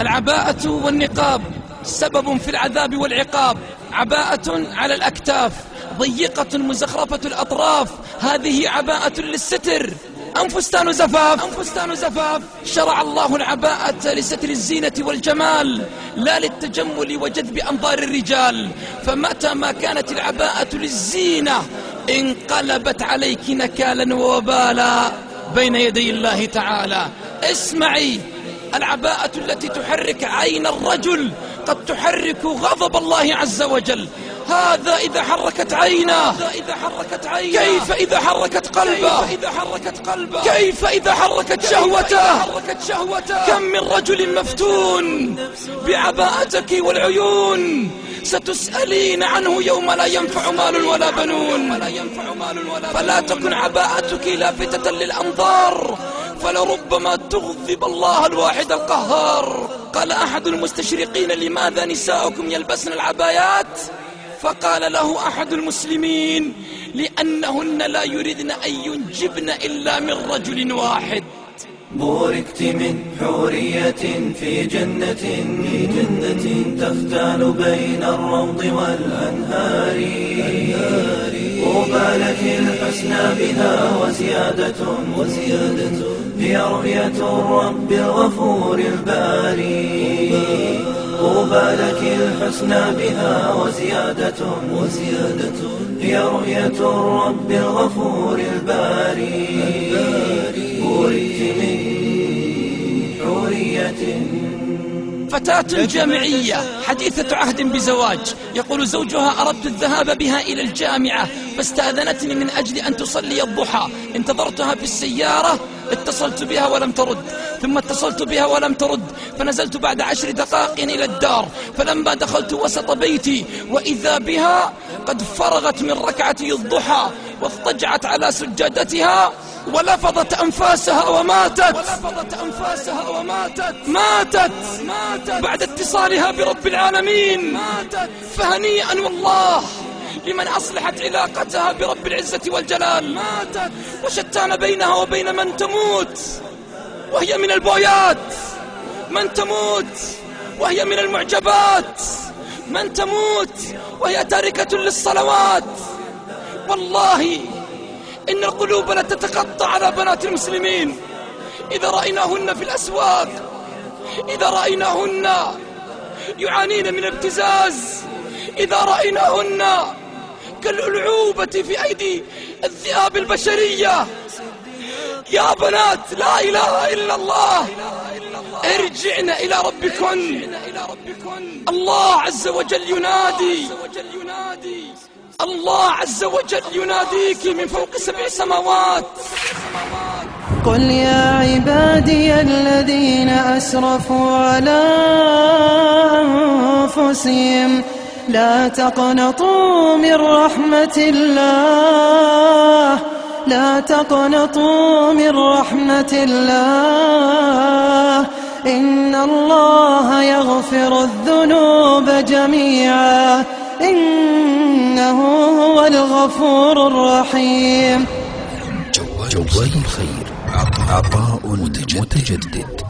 العباءة والنقاب سبب في العذاب والعقاب. عباءة على الأكتاف ضيقة مزخرفة الأطراف. هذه عباءة للستر. أم فستان زفاف. أم فستان زفاف. شرع الله العباءة لستر الزينة والجمال لا للتجمل وجذب أنظار الرجال. فمتى ما كانت العباءة للزينة انقلبت عليك نكالا ووبالا بين يدي الله تعالى. اسمعي. العباءة التي تحرك عين الرجل قد تحرك غضب الله عز وجل. هذا إذا حركت عينه. إذا حركت عينه كيف إذا حركت قلبه. إذا حركت قلبه. كيف إذا حركت شهوته. حركت شهوته. كم من رجل مفتون بعباءتك والعيون ستسألين عنه يوم لا ينفع مال ولا بنون. فلا تكن عباءتك لافتة للأنظار. فلربما تغضب الله الواحد القهار. قال أحد المستشرقين لماذا نساؤكم يلبسن العبايات؟ فقال له أحد المسلمين لأنهن لا يريدن أن ينجبن إلا من رجل واحد. بوركت من حورية في جنة في جنة تختال بين الروض والأنهار. طوبى لك الحسنى بها وزيادة وزيادة هي رؤية الرب الغفور الباري. طوبى لك الحسنى بها وزيادة وزيادة هي رؤية الرب الغفور الباري. فتاة جامعية حديثة عهد بزواج. يقول زوجها أردت الذهاب بها إلى الجامعة فاستأذنتني من أجل أن تصلي الضحى. انتظرتها في السيارة اتصلت بها ولم ترد. ثم اتصلت بها ولم ترد. فنزلت بعد عشر دقائق إلى الدار. فلما دخلت وسط بيتي وإذا بها قد فرغت من ركعتي الضحى واضطجعت على سجادتها ولفظت أنفاسها وماتت. ولفظت أنفاسها وماتت ماتت. ماتت بعد اتصالها برب العالمين. ماتت فهنيئا والله لمن أصلحت علاقتها برب العزة والجلال. ماتت وشتان بينها وبين من تموت وهي من البويات. من تموت وهي من المعجبات. من تموت وهي تاركة للصلوات. والله إن القلوب لتتقطع على بنات المسلمين. إذا رأيناهن في الأسواق إذا رأيناهن يعانين من ابتزاز إذا رأيناهن كالألعوبة في أيدي الذئاب البشرية. يا بنات لا إله إلا الله. ارجعن إلى ربكن. الله عز وجل ينادي. الله عز وجل يناديك من فوق سبع سماوات. قل يا عبادي الذين أسرفوا على أنفسهم لا تقنطوا من رحمة الله لا تقنطوا من رحمة الله. إن الله يغفر الذنوب جميعا. إنه هو الغفور الرحيم. جوال الخير. عطاء متجدد.